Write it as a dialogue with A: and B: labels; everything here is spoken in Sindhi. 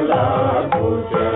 A: لا کو